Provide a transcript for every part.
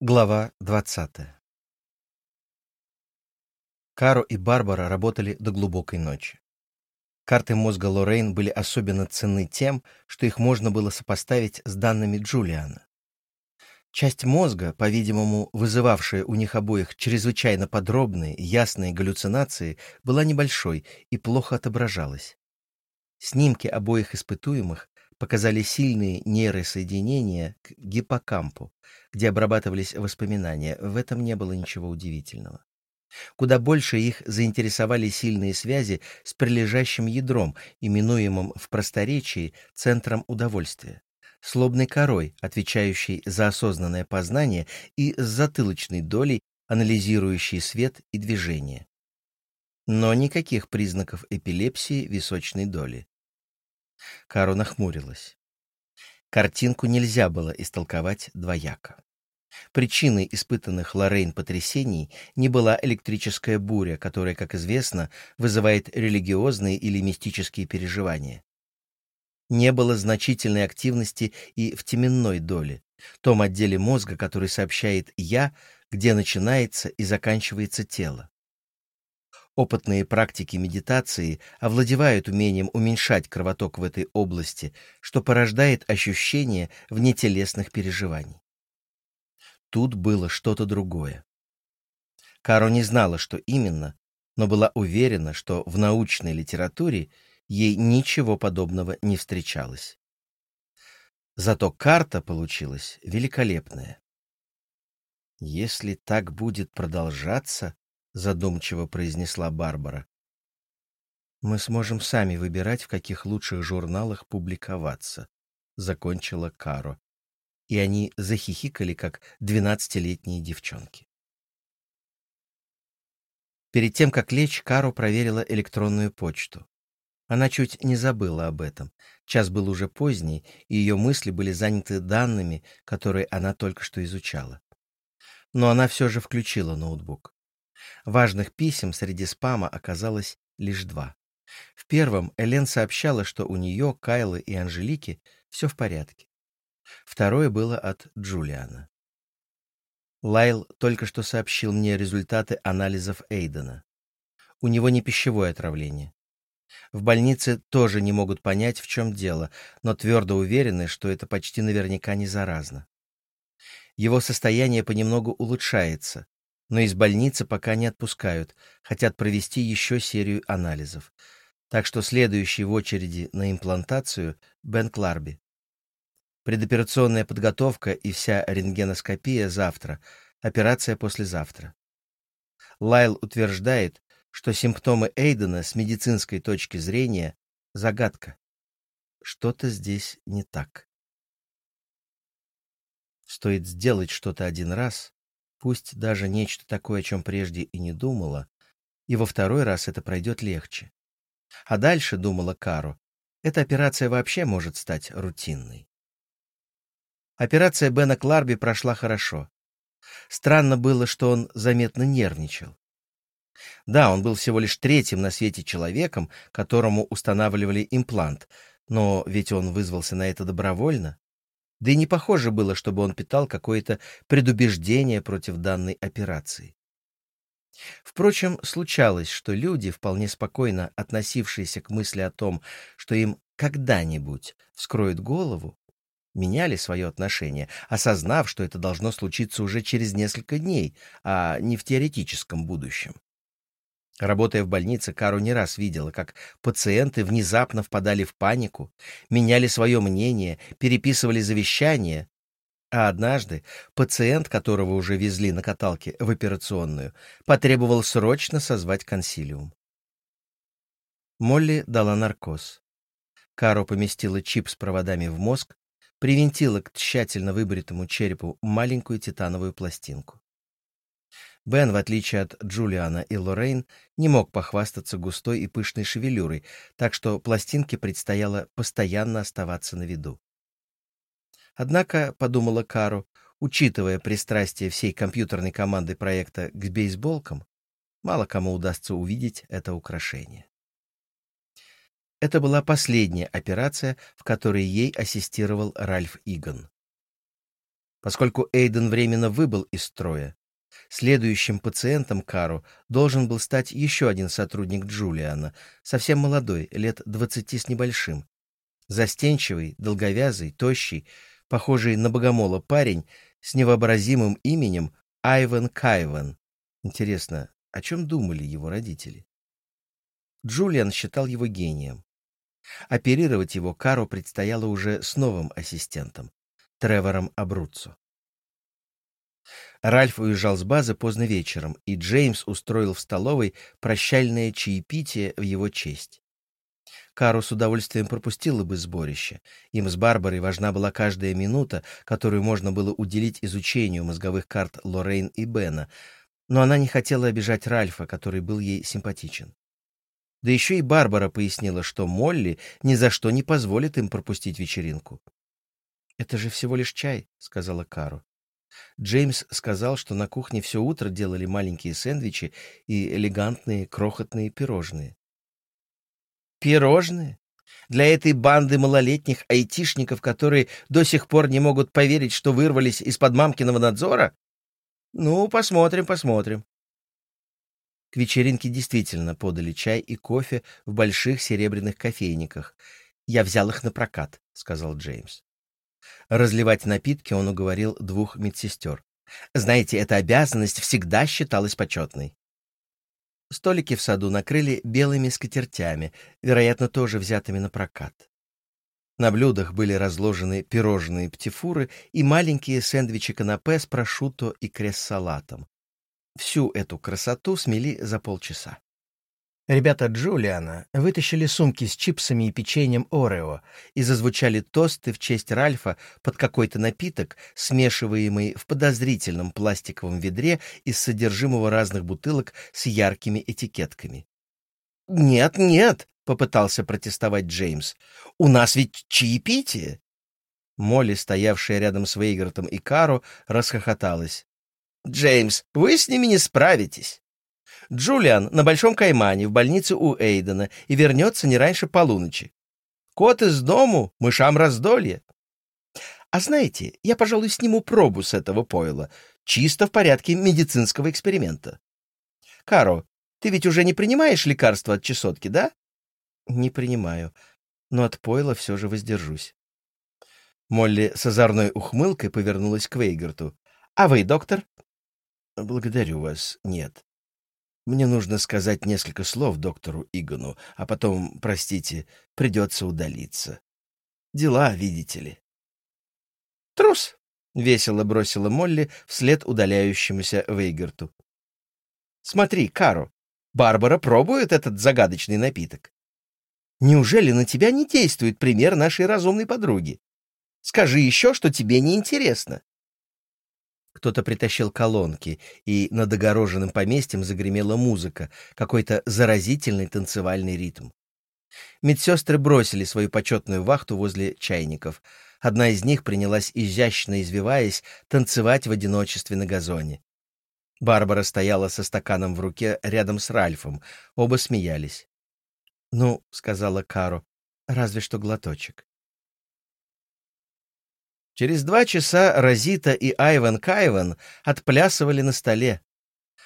Глава 20 Каро и Барбара работали до глубокой ночи. Карты мозга Лоррейн были особенно ценны тем, что их можно было сопоставить с данными Джулиана. Часть мозга, по-видимому, вызывавшая у них обоих чрезвычайно подробные ясные галлюцинации, была небольшой и плохо отображалась. Снимки обоих испытуемых показали сильные нейросоединения к гиппокампу, где обрабатывались воспоминания. В этом не было ничего удивительного. Куда больше их заинтересовали сильные связи с прилежащим ядром, именуемым в просторечии центром удовольствия, с лобной корой, отвечающей за осознанное познание, и с затылочной долей, анализирующей свет и движение. Но никаких признаков эпилепсии височной доли. Каро нахмурилась. Картинку нельзя было истолковать двояко. Причиной испытанных Лоррейн потрясений не была электрическая буря, которая, как известно, вызывает религиозные или мистические переживания. Не было значительной активности и в теменной доле, том отделе мозга, который сообщает «я», где начинается и заканчивается тело. Опытные практики медитации овладевают умением уменьшать кровоток в этой области, что порождает ощущение внетелесных переживаний. Тут было что-то другое. Каро не знала, что именно, но была уверена, что в научной литературе ей ничего подобного не встречалось. Зато карта получилась великолепная. Если так будет продолжаться, задумчиво произнесла Барбара. Мы сможем сами выбирать, в каких лучших журналах публиковаться, закончила Каро. И они захихикали, как двенадцатилетние девчонки. Перед тем, как лечь, Каро проверила электронную почту. Она чуть не забыла об этом. Час был уже поздний, и ее мысли были заняты данными, которые она только что изучала. Но она все же включила ноутбук. Важных писем среди спама оказалось лишь два. В первом Элен сообщала, что у нее, Кайлы и Анжелики все в порядке. Второе было от Джулиана. Лайл только что сообщил мне результаты анализов Эйдена. У него не пищевое отравление. В больнице тоже не могут понять, в чем дело, но твердо уверены, что это почти наверняка не заразно. Его состояние понемногу улучшается, но из больницы пока не отпускают, хотят провести еще серию анализов. Так что следующий в очереди на имплантацию — Бен Кларби. Предоперационная подготовка и вся рентгеноскопия завтра, операция послезавтра. Лайл утверждает, что симптомы Эйдена с медицинской точки зрения — загадка. Что-то здесь не так. Стоит сделать что-то один раз, Пусть даже нечто такое, о чем прежде и не думала, и во второй раз это пройдет легче. А дальше, думала Кару, эта операция вообще может стать рутинной. Операция Бена Кларби прошла хорошо. Странно было, что он заметно нервничал. Да, он был всего лишь третьим на свете человеком, которому устанавливали имплант, но ведь он вызвался на это добровольно. Да и не похоже было, чтобы он питал какое-то предубеждение против данной операции. Впрочем, случалось, что люди, вполне спокойно относившиеся к мысли о том, что им когда-нибудь вскроют голову, меняли свое отношение, осознав, что это должно случиться уже через несколько дней, а не в теоретическом будущем. Работая в больнице, Кару не раз видела, как пациенты внезапно впадали в панику, меняли свое мнение, переписывали завещания. А однажды пациент, которого уже везли на каталке в операционную, потребовал срочно созвать консилиум. Молли дала наркоз. Каро поместила чип с проводами в мозг, привинтила к тщательно выбритому черепу маленькую титановую пластинку. Бен, в отличие от Джулиана и Лоррейн, не мог похвастаться густой и пышной шевелюрой, так что пластинке предстояло постоянно оставаться на виду. Однако, подумала Кару, учитывая пристрастие всей компьютерной команды проекта к бейсболкам, мало кому удастся увидеть это украшение. Это была последняя операция, в которой ей ассистировал Ральф Иган. Поскольку Эйден временно выбыл из строя, следующим пациентом Кару должен был стать еще один сотрудник Джулиана, совсем молодой, лет двадцати с небольшим. Застенчивый, долговязый, тощий, похожий на богомола парень с невообразимым именем Айвен Кайвен. Интересно, о чем думали его родители? Джулиан считал его гением. Оперировать его Кару предстояло уже с новым ассистентом, Тревором Абруццо. Ральф уезжал с базы поздно вечером, и Джеймс устроил в столовой прощальное чаепитие в его честь. Кару с удовольствием пропустила бы сборище. Им с Барбарой важна была каждая минута, которую можно было уделить изучению мозговых карт Лоррейн и Бена, но она не хотела обижать Ральфа, который был ей симпатичен. Да еще и Барбара пояснила, что Молли ни за что не позволит им пропустить вечеринку. «Это же всего лишь чай», — сказала Кару. Джеймс сказал, что на кухне все утро делали маленькие сэндвичи и элегантные крохотные пирожные. «Пирожные? Для этой банды малолетних айтишников, которые до сих пор не могут поверить, что вырвались из-под мамкиного надзора? Ну, посмотрим, посмотрим. К вечеринке действительно подали чай и кофе в больших серебряных кофейниках. «Я взял их на прокат», — сказал Джеймс. Разливать напитки он уговорил двух медсестер. «Знаете, эта обязанность всегда считалась почетной». Столики в саду накрыли белыми скатертями, вероятно, тоже взятыми на прокат. На блюдах были разложены пирожные птифуры и маленькие сэндвичи-канапе с прошутто и крес-салатом. Всю эту красоту смели за полчаса. Ребята Джулиана вытащили сумки с чипсами и печеньем Орео и зазвучали тосты в честь Ральфа под какой-то напиток, смешиваемый в подозрительном пластиковом ведре из содержимого разных бутылок с яркими этикетками. «Нет, нет!» — попытался протестовать Джеймс. «У нас ведь чаепитие!» Молли, стоявшая рядом с Вейгартом и Каро, расхохоталась. Джеймс, вы с ними не справитесь. Джулиан на Большом Каймане в больнице у Эйдена и вернется не раньше полуночи. Кот из дому, мышам раздолье. А знаете, я, пожалуй, сниму пробу с этого пойла, чисто в порядке медицинского эксперимента. Каро, ты ведь уже не принимаешь лекарства от чесотки, да? Не принимаю, но от пойла все же воздержусь. Молли с озорной ухмылкой повернулась к Вейгерту. А вы, доктор? «Благодарю вас, нет. Мне нужно сказать несколько слов доктору Игону, а потом, простите, придется удалиться. Дела, видите ли». «Трус!» — весело бросила Молли вслед удаляющемуся Вейгерту. «Смотри, Каро, Барбара пробует этот загадочный напиток. Неужели на тебя не действует пример нашей разумной подруги? Скажи еще, что тебе не интересно. Кто-то притащил колонки, и над огороженным поместьем загремела музыка, какой-то заразительный танцевальный ритм. Медсестры бросили свою почетную вахту возле чайников. Одна из них принялась, изящно извиваясь, танцевать в одиночестве на газоне. Барбара стояла со стаканом в руке рядом с Ральфом. Оба смеялись. «Ну», — сказала Каро, — «разве что глоточек». Через два часа Розита и Айван Кайван отплясывали на столе.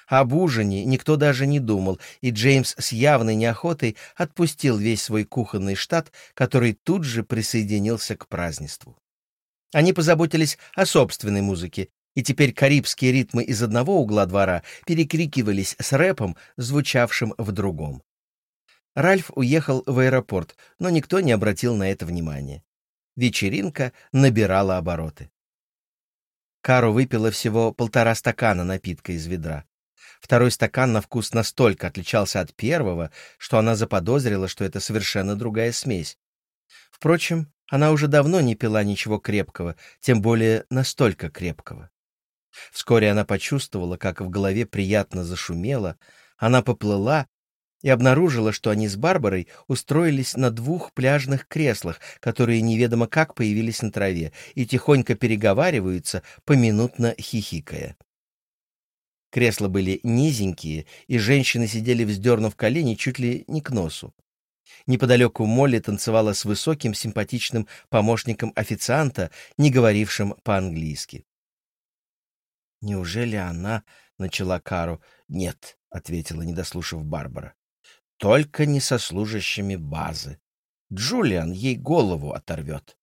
Об ужине никто даже не думал, и Джеймс с явной неохотой отпустил весь свой кухонный штат, который тут же присоединился к празднеству. Они позаботились о собственной музыке, и теперь карибские ритмы из одного угла двора перекрикивались с рэпом, звучавшим в другом. Ральф уехал в аэропорт, но никто не обратил на это внимания. Вечеринка набирала обороты. Кару выпила всего полтора стакана напитка из ведра. Второй стакан на вкус настолько отличался от первого, что она заподозрила, что это совершенно другая смесь. Впрочем, она уже давно не пила ничего крепкого, тем более настолько крепкого. Вскоре она почувствовала, как в голове приятно зашумело, она поплыла и обнаружила, что они с Барбарой устроились на двух пляжных креслах, которые неведомо как появились на траве, и тихонько переговариваются, поминутно хихикая. Кресла были низенькие, и женщины сидели, вздернув колени чуть ли не к носу. Неподалеку Молли танцевала с высоким симпатичным помощником официанта, не говорившим по-английски. «Неужели она...» — начала Кару. «Нет», — ответила, не дослушав Барбара. «Только не со служащими базы. Джулиан ей голову оторвет».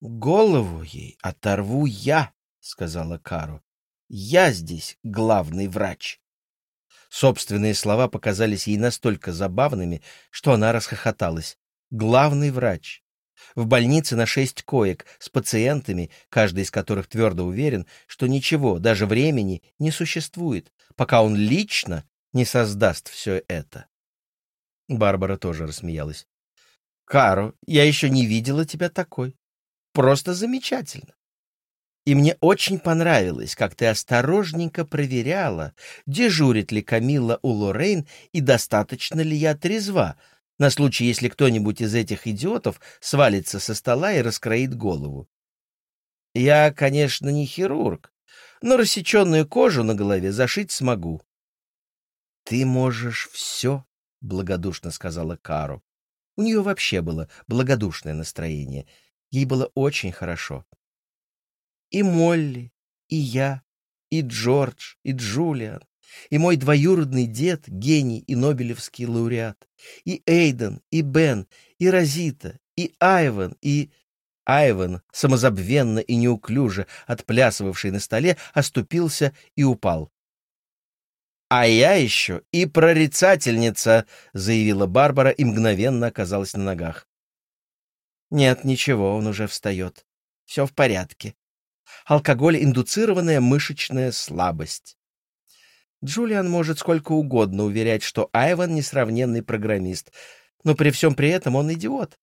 «Голову ей оторву я», — сказала Кару. «Я здесь главный врач». Собственные слова показались ей настолько забавными, что она расхохоталась. «Главный врач». В больнице на шесть коек с пациентами, каждый из которых твердо уверен, что ничего, даже времени, не существует, пока он лично не создаст все это. Барбара тоже рассмеялась. «Каро, я еще не видела тебя такой. Просто замечательно. И мне очень понравилось, как ты осторожненько проверяла, дежурит ли Камилла у Лоррейн и достаточно ли я трезва, на случай, если кто-нибудь из этих идиотов свалится со стола и раскроит голову. Я, конечно, не хирург, но рассеченную кожу на голове зашить смогу. — Ты можешь все, — благодушно сказала Кару. У нее вообще было благодушное настроение. Ей было очень хорошо. И Молли, и я, и Джордж, и Джулиан, и мой двоюродный дед, гений и нобелевский лауреат, и Эйден, и Бен, и Розита, и Айван, и... Айван, самозабвенно и неуклюже отплясывавший на столе, оступился и упал. «А я еще и прорицательница», — заявила Барбара и мгновенно оказалась на ногах. «Нет, ничего, он уже встает. Все в порядке. Алкоголь-индуцированная мышечная слабость. Джулиан может сколько угодно уверять, что Айван несравненный программист, но при всем при этом он идиот.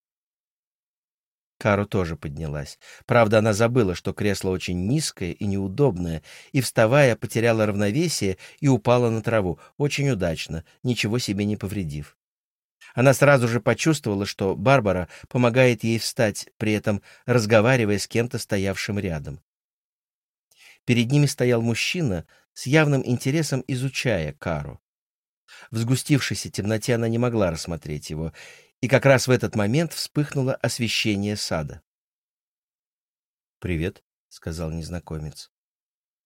Кару тоже поднялась. Правда, она забыла, что кресло очень низкое и неудобное, и, вставая, потеряла равновесие и упала на траву, очень удачно, ничего себе не повредив. Она сразу же почувствовала, что Барбара помогает ей встать, при этом разговаривая с кем-то, стоявшим рядом. Перед ними стоял мужчина, с явным интересом изучая Кару. В сгустившейся темноте она не могла рассмотреть его, и как раз в этот момент вспыхнуло освещение сада. «Привет», — сказал незнакомец.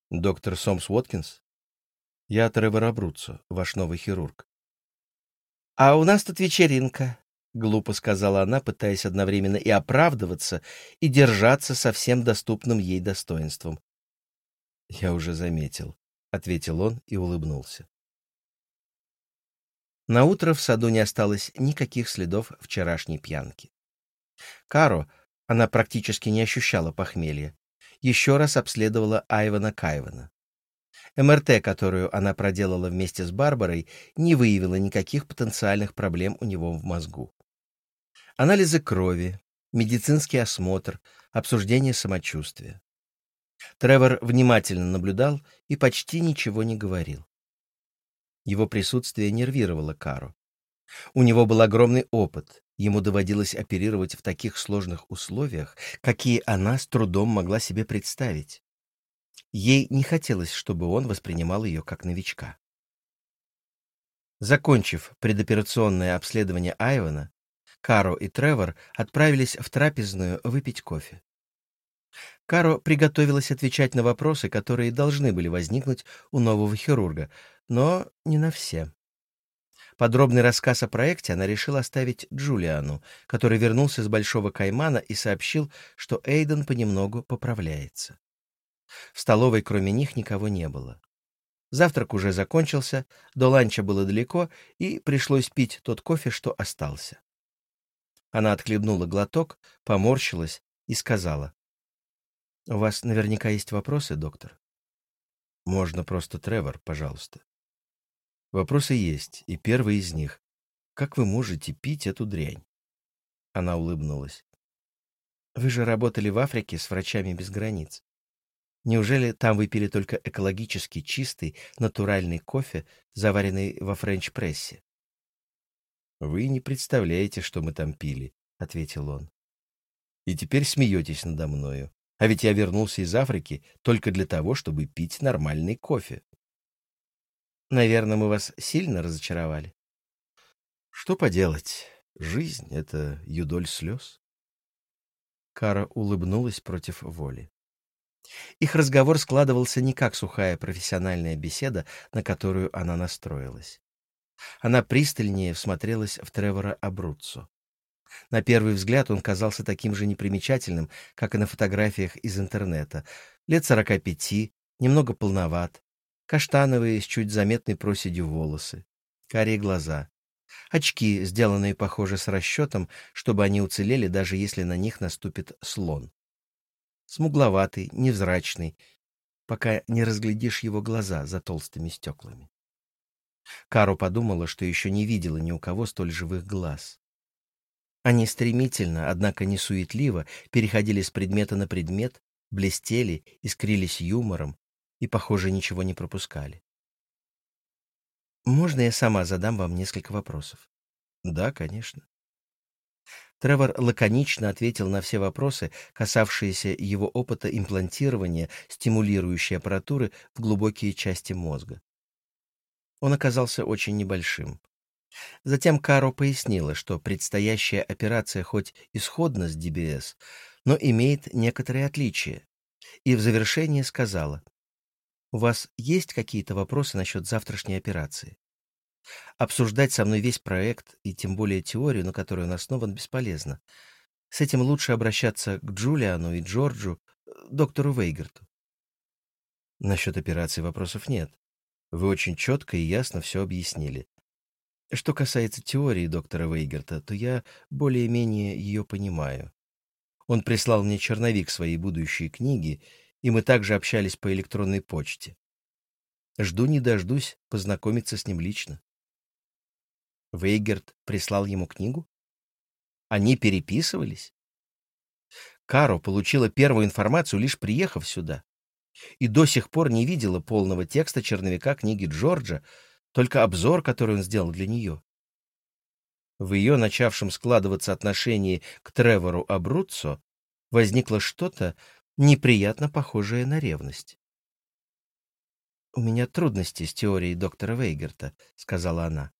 «Доктор Сомс Уоткинс? Я Тревор Абруццо, ваш новый хирург». «А у нас тут вечеринка», — глупо сказала она, пытаясь одновременно и оправдываться, и держаться со всем доступным ей достоинством. «Я уже заметил», — ответил он и улыбнулся. На утро в саду не осталось никаких следов вчерашней пьянки. Каро, она практически не ощущала похмелья, еще раз обследовала Айвана Кайвана. МРТ, которую она проделала вместе с Барбарой, не выявила никаких потенциальных проблем у него в мозгу. Анализы крови, медицинский осмотр, обсуждение самочувствия. Тревор внимательно наблюдал и почти ничего не говорил. Его присутствие нервировало Кару. У него был огромный опыт, ему доводилось оперировать в таких сложных условиях, какие она с трудом могла себе представить. Ей не хотелось, чтобы он воспринимал ее как новичка. Закончив предоперационное обследование Айвана, Каро и Тревор отправились в трапезную выпить кофе. Каро приготовилась отвечать на вопросы, которые должны были возникнуть у нового хирурга, но не на все. Подробный рассказ о проекте она решила оставить Джулиану, который вернулся с Большого Каймана и сообщил, что Эйден понемногу поправляется. В столовой кроме них никого не было. Завтрак уже закончился, до ланча было далеко, и пришлось пить тот кофе, что остался. Она отхлебнула глоток, поморщилась и сказала. У вас наверняка есть вопросы, доктор? Можно просто Тревор, пожалуйста. Вопросы есть, и первый из них. Как вы можете пить эту дрянь? Она улыбнулась. Вы же работали в Африке с врачами без границ. Неужели там вы пили только экологически чистый, натуральный кофе, заваренный во френч-прессе? Вы не представляете, что мы там пили, ответил он. И теперь смеетесь надо мною. А ведь я вернулся из Африки только для того, чтобы пить нормальный кофе. Наверное, мы вас сильно разочаровали. Что поделать? Жизнь — это юдоль слез. Кара улыбнулась против воли. Их разговор складывался не как сухая профессиональная беседа, на которую она настроилась. Она пристальнее всмотрелась в Тревора Абруццо. На первый взгляд он казался таким же непримечательным, как и на фотографиях из интернета. Лет сорока пяти, немного полноват, каштановые с чуть заметной проседью волосы, карие глаза, очки, сделанные, похоже, с расчетом, чтобы они уцелели, даже если на них наступит слон. Смугловатый, невзрачный, пока не разглядишь его глаза за толстыми стеклами. Кару подумала, что еще не видела ни у кого столь живых глаз. Они стремительно, однако не суетливо, переходили с предмета на предмет, блестели, искрились юмором и, похоже, ничего не пропускали. «Можно я сама задам вам несколько вопросов?» «Да, конечно». Тревор лаконично ответил на все вопросы, касавшиеся его опыта имплантирования стимулирующей аппаратуры в глубокие части мозга. Он оказался очень небольшим. Затем Каро пояснила, что предстоящая операция хоть исходна с ДБС, но имеет некоторые отличия, и в завершение сказала, «У вас есть какие-то вопросы насчет завтрашней операции? Обсуждать со мной весь проект, и тем более теорию, на которой он основан, бесполезно. С этим лучше обращаться к Джулиану и Джорджу, доктору Вейгерту». Насчет операции вопросов нет. Вы очень четко и ясно все объяснили. Что касается теории доктора Вейгерта, то я более-менее ее понимаю. Он прислал мне черновик своей будущей книги, и мы также общались по электронной почте. Жду не дождусь познакомиться с ним лично. Вейгерт прислал ему книгу? Они переписывались? Каро получила первую информацию, лишь приехав сюда, и до сих пор не видела полного текста черновика книги Джорджа, только обзор, который он сделал для нее. В ее начавшем складываться отношении к Тревору Абруццо возникло что-то неприятно похожее на ревность. «У меня трудности с теорией доктора Вейгерта», — сказала она.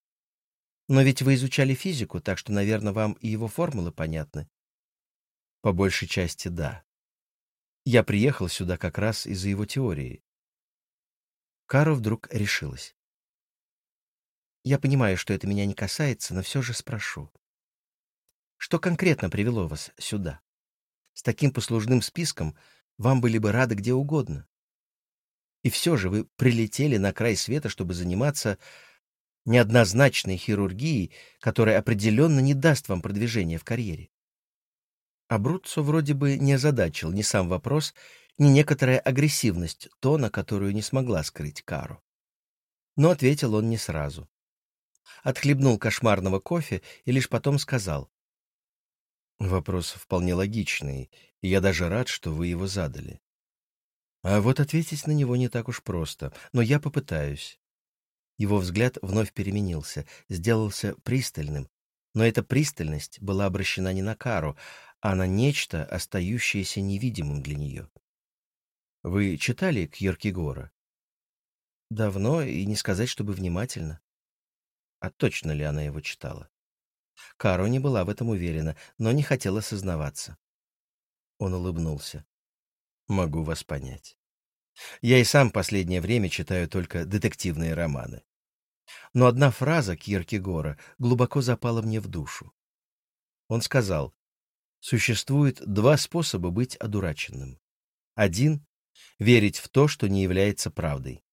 «Но ведь вы изучали физику, так что, наверное, вам и его формулы понятны». «По большей части, да. Я приехал сюда как раз из-за его теории». Каро вдруг решилась. Я понимаю, что это меня не касается, но все же спрошу. Что конкретно привело вас сюда? С таким послужным списком вам были бы рады где угодно. И все же вы прилетели на край света, чтобы заниматься неоднозначной хирургией, которая определенно не даст вам продвижения в карьере. А Брутцо вроде бы не озадачил ни сам вопрос, ни некоторая агрессивность тона, которую не смогла скрыть Кару. Но ответил он не сразу отхлебнул кошмарного кофе и лишь потом сказал. «Вопрос вполне логичный, и я даже рад, что вы его задали. А вот ответить на него не так уж просто, но я попытаюсь». Его взгляд вновь переменился, сделался пристальным, но эта пристальность была обращена не на Кару, а на нечто, остающееся невидимым для нее. «Вы читали Кьеркегора?» «Давно, и не сказать, чтобы внимательно». А точно ли она его читала? Каро не была в этом уверена, но не хотела сознаваться. Он улыбнулся. «Могу вас понять. Я и сам последнее время читаю только детективные романы. Но одна фраза Киркегора глубоко запала мне в душу. Он сказал, существует два способа быть одураченным. Один — верить в то, что не является правдой.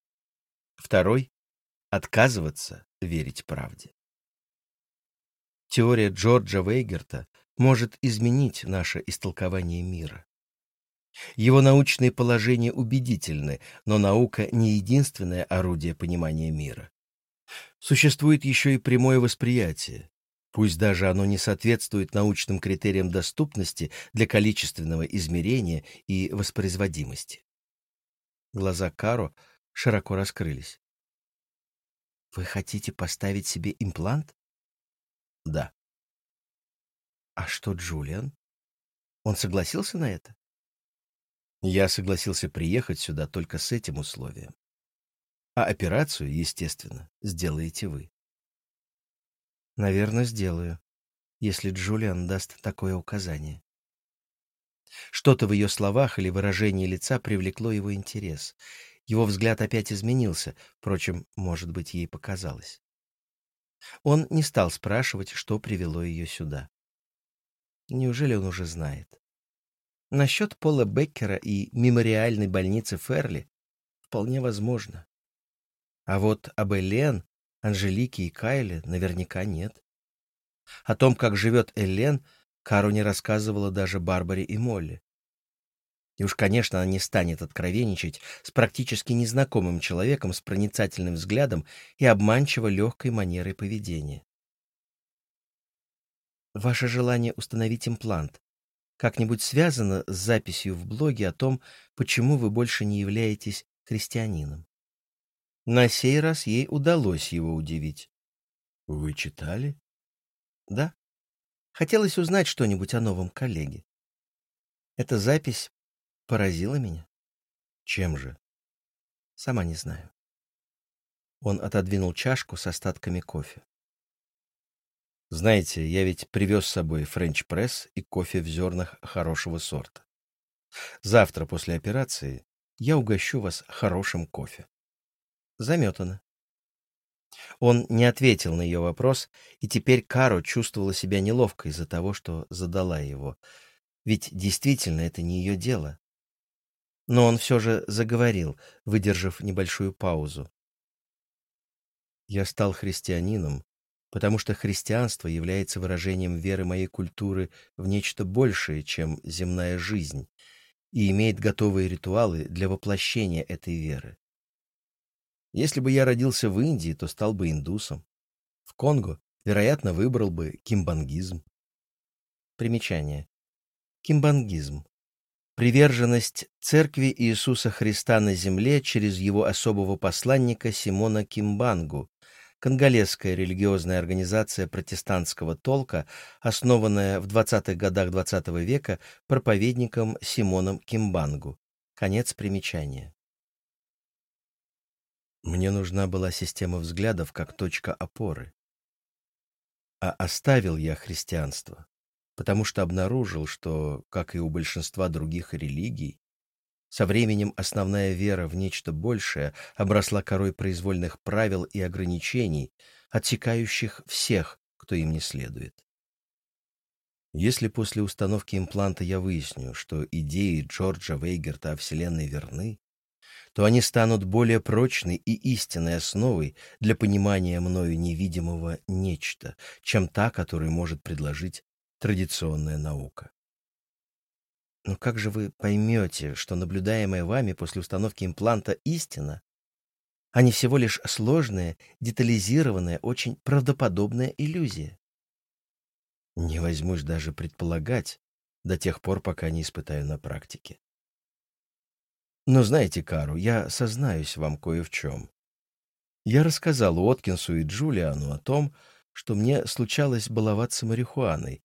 Второй — отказываться верить правде. Теория Джорджа Вейгерта может изменить наше истолкование мира. Его научные положения убедительны, но наука не единственное орудие понимания мира. Существует еще и прямое восприятие, пусть даже оно не соответствует научным критериям доступности для количественного измерения и воспроизводимости. Глаза Каро широко раскрылись. Вы хотите поставить себе имплант? Да. А что Джулиан? Он согласился на это? Я согласился приехать сюда только с этим условием. А операцию, естественно, сделаете вы. Наверное, сделаю, если Джулиан даст такое указание. Что-то в ее словах или выражении лица привлекло его интерес. Его взгляд опять изменился, впрочем, может быть, ей показалось. Он не стал спрашивать, что привело ее сюда. Неужели он уже знает? Насчет Пола Беккера и мемориальной больницы Ферли вполне возможно. А вот об Элен, Анжелике и Кайле наверняка нет. О том, как живет Элен, Кару не рассказывала даже Барбаре и Молли. И уж, конечно, она не станет откровенничать с практически незнакомым человеком с проницательным взглядом и обманчиво легкой манерой поведения. Ваше желание установить имплант как-нибудь связано с записью в блоге о том, почему вы больше не являетесь христианином? На сей раз ей удалось его удивить. Вы читали? Да. Хотелось узнать что-нибудь о новом коллеге. Эта запись поразила меня. Чем же? Сама не знаю. Он отодвинул чашку с остатками кофе. Знаете, я ведь привез с собой френч-пресс и кофе в зернах хорошего сорта. Завтра после операции я угощу вас хорошим кофе. Заметано. Он не ответил на ее вопрос, и теперь Каро чувствовала себя неловко из-за того, что задала его. Ведь действительно это не ее дело. Но он все же заговорил, выдержав небольшую паузу. «Я стал христианином, потому что христианство является выражением веры моей культуры в нечто большее, чем земная жизнь, и имеет готовые ритуалы для воплощения этой веры. Если бы я родился в Индии, то стал бы индусом. В Конго, вероятно, выбрал бы кимбангизм. Примечание. Кимбангизм. Приверженность Церкви Иисуса Христа на земле через его особого посланника Симона Кимбангу, конголезская религиозная организация протестантского толка, основанная в 20-х годах XX -го века проповедником Симоном Кимбангу. Конец примечания. Мне нужна была система взглядов как точка опоры. А оставил я христианство, потому что обнаружил, что, как и у большинства других религий, со временем основная вера в нечто большее обросла корой произвольных правил и ограничений, отсекающих всех, кто им не следует. Если после установки импланта я выясню, что идеи Джорджа Вейгерта о Вселенной верны, то они станут более прочной и истинной основой для понимания мною невидимого нечто, чем та, которую может предложить традиционная наука. Но как же вы поймете, что наблюдаемое вами после установки импланта истина, а не всего лишь сложная, детализированная, очень правдоподобная иллюзия? Не возьмусь даже предполагать до тех пор, пока не испытаю на практике. Но знаете, Кару, я сознаюсь вам кое в чем. Я рассказал Уоткинсу и Джулиану о том, что мне случалось баловаться марихуаной.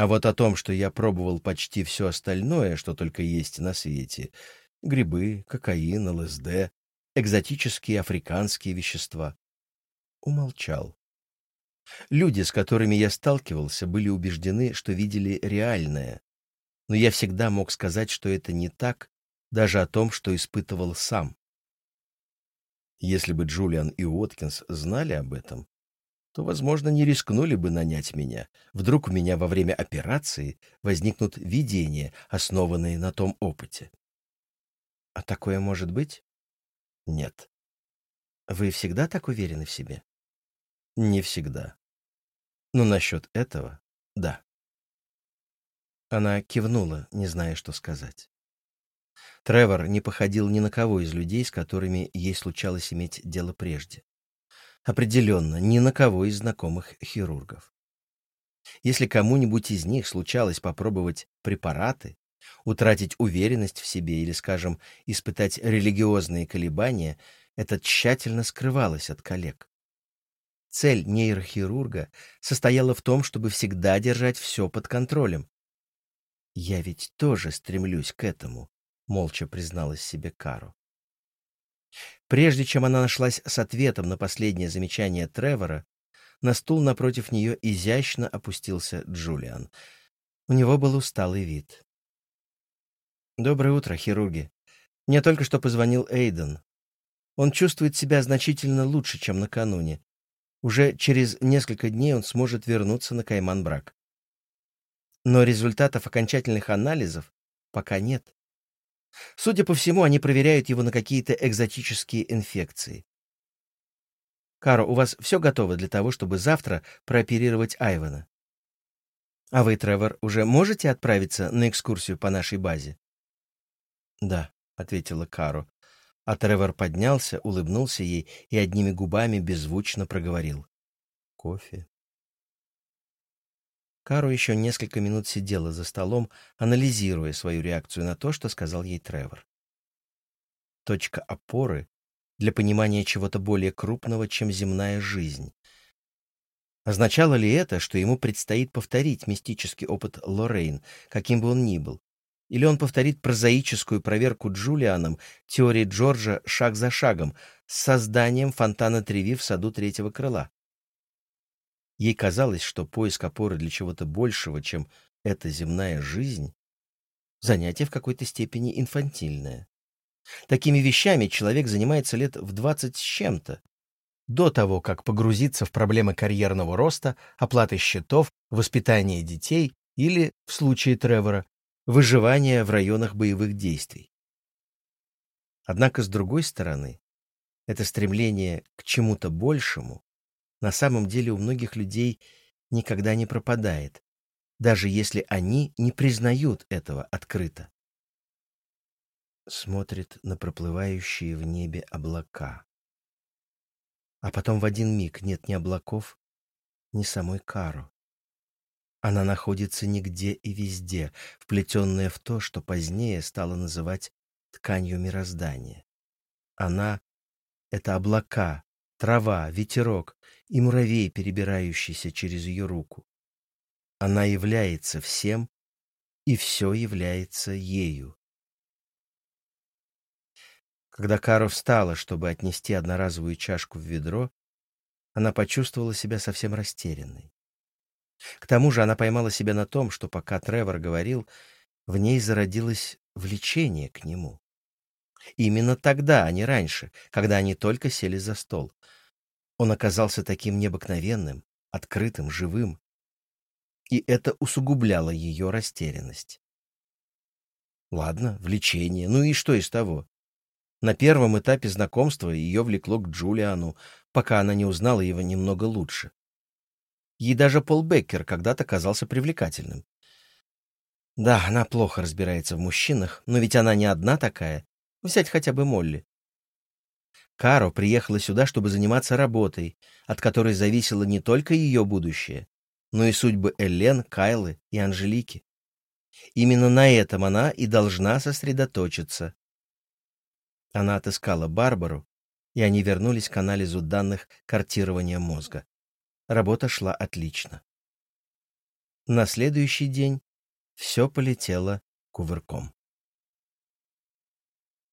А вот о том, что я пробовал почти все остальное, что только есть на свете — грибы, кокаин, ЛСД, экзотические африканские вещества — умолчал. Люди, с которыми я сталкивался, были убеждены, что видели реальное, но я всегда мог сказать, что это не так, даже о том, что испытывал сам. Если бы Джулиан и Уоткинс знали об этом, то, возможно, не рискнули бы нанять меня. Вдруг у меня во время операции возникнут видения, основанные на том опыте. А такое может быть? Нет. Вы всегда так уверены в себе? Не всегда. Но насчет этого — да. Она кивнула, не зная, что сказать. Тревор не походил ни на кого из людей, с которыми ей случалось иметь дело прежде. Определенно, ни на кого из знакомых хирургов. Если кому-нибудь из них случалось попробовать препараты, утратить уверенность в себе или, скажем, испытать религиозные колебания, это тщательно скрывалось от коллег. Цель нейрохирурга состояла в том, чтобы всегда держать все под контролем. Я ведь тоже стремлюсь к этому, молча призналась себе Кару. Прежде чем она нашлась с ответом на последнее замечание Тревора, на стул напротив нее изящно опустился Джулиан. У него был усталый вид. Доброе утро, хирурги. Мне только что позвонил Эйден. Он чувствует себя значительно лучше, чем накануне. Уже через несколько дней он сможет вернуться на Кайман-Брак. Но результатов окончательных анализов пока нет. Судя по всему, они проверяют его на какие-то экзотические инфекции. Каро, у вас все готово для того, чтобы завтра прооперировать Айвана? А вы, Тревор, уже можете отправиться на экскурсию по нашей базе? Да, ответила Каро. А Тревор поднялся, улыбнулся ей и одними губами беззвучно проговорил: "Кофе". Каро еще несколько минут сидела за столом, анализируя свою реакцию на то, что сказал ей Тревор. Точка опоры для понимания чего-то более крупного, чем земная жизнь. Означало ли это, что ему предстоит повторить мистический опыт Лоррейн, каким бы он ни был? Или он повторит прозаическую проверку Джулианом теории Джорджа шаг за шагом с созданием фонтана Треви в саду третьего крыла? Ей казалось, что поиск опоры для чего-то большего, чем эта земная жизнь, занятие в какой-то степени инфантильное. Такими вещами человек занимается лет в двадцать с чем-то, до того, как погрузиться в проблемы карьерного роста, оплаты счетов, воспитания детей или, в случае Тревора, выживания в районах боевых действий. Однако, с другой стороны, это стремление к чему-то большему на самом деле у многих людей никогда не пропадает, даже если они не признают этого открыто смотрит на проплывающие в небе облака. А потом в один миг нет ни облаков, ни самой Кару. Она находится нигде и везде, вплетенная в то, что позднее стало называть тканью мироздания. Она — это облака, трава, ветерок и муравей, перебирающийся через ее руку. Она является всем, и все является ею. Когда Каро встала, чтобы отнести одноразовую чашку в ведро, она почувствовала себя совсем растерянной. К тому же она поймала себя на том, что пока Тревор говорил, в ней зародилось влечение к нему. Именно тогда, а не раньше, когда они только сели за стол. Он оказался таким необыкновенным, открытым, живым. И это усугубляло ее растерянность. Ладно, влечение, ну и что из того? На первом этапе знакомства ее влекло к Джулиану, пока она не узнала его немного лучше. Ей даже Пол Беккер когда-то казался привлекательным. Да, она плохо разбирается в мужчинах, но ведь она не одна такая. Взять хотя бы Молли. Каро приехала сюда, чтобы заниматься работой, от которой зависело не только ее будущее, но и судьбы Эллен, Кайлы и Анжелики. Именно на этом она и должна сосредоточиться. Она отыскала Барбару, и они вернулись к анализу данных картирования мозга. Работа шла отлично. На следующий день все полетело кувырком.